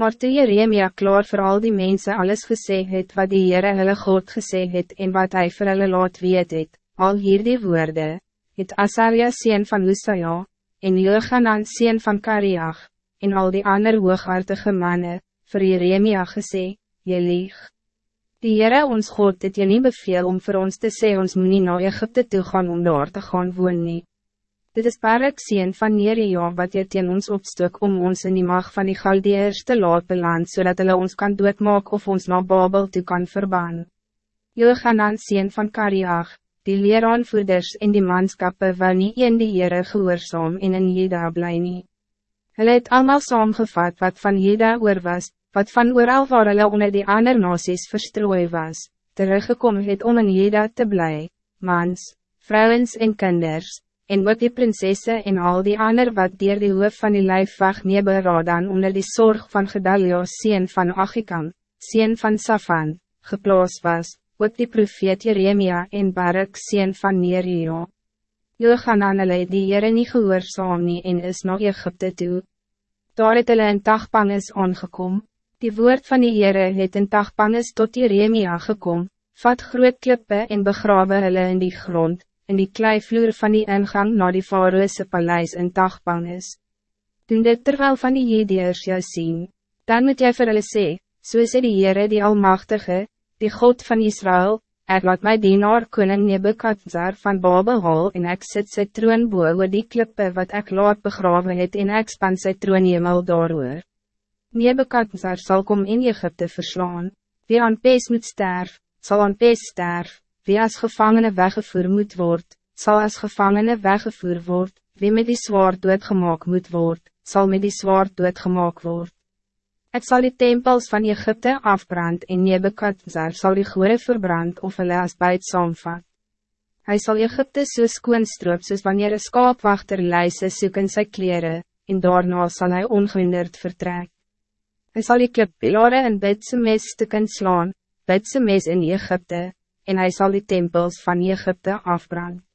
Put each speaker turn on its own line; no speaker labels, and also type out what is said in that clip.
Maar toe Jeremia klaar voor al die mensen alles gesê het wat die Heere hulle God gesê het en wat hij vir hulle laat weet het, al hierdie woorde, het Asaria sien van Usaja, en Jochanan sien van Kariach, en al die ander hooghartige mannen, vir Jeremia gesê, Je lieg. Die Heere ons God het je niet beveel om voor ons te sê ons moet nie na Egypte toe gaan om daar te gaan woon nie. Dit is Barak sien van Neria wat je teen ons opstuk om ons in die mag van die Galdeers te laat beland, zodat hulle ons kan doodmaak of ons na Babel toe kan verbaan. Johanan sien van Kariach, die leeraanvoerders en die manskappe wil nie een die Heere gehoorzaam en in Jeda bly nie. Hulle het allemaal saamgevat wat van Jeda oor was, wat van ooral waar hulle onder die ander nasies verstrooi was, teruggekomen het om in Jeda te bly, mans, vrouwens en kinders, en ook die prinsesse en al die ander wat dier die hoof van die lijfwacht Neberadan onder die zorg van Gedalio sien van Achikam, sien van Safan, geplaas was, ook die profeet Jeremia en Barak sien van Nerio. Johanan hulle die Heere nie gehoorzaam nie en is na Egypte toe. Daar het hulle in Tagpanges aangekom, die woord van die Heere het in Tagpanges tot Jeremia gekom, vat groot klippe en begrawe hulle in die grond, in die kleivloer van die ingang naar die Faroese paleis in Tagbang is. Doen dit terwijl van die Jedeers jou sien, dan moet jy vir hulle sê, so sê die Heere die Almachtige, die God van Israël, ek laat my dienaar koning Nebukadzar van Babel haal en ek sit sy troon boe oor die klippe wat ek laat begraven het en ek span sy troon hemel daarover. Nebukadzar zal kom in Egypte verslaan, wie aan pees moet sterf, zal aan pees sterf, wie als gevangene weggevoer moet worden, zal als gevangene weggevoer worden, wie met die zwaard doodgemaak moet worden, zal met die zwaard doodgemaak worden. Het zal die tempels van Egypte afbrand en Nebekadzar zal die goede verbrand of hulle as buit saamvat. Hy sal Egypte so skoonstroop soos wanneer een skaapwachter luise soek in sy kleren, en daarna zal hij ongehinderd vertrek. Hij zal die klippilare in bidse mes stukken slaan, bidse mes in Egypte, en hij zal die tempels van Egypte afbranden.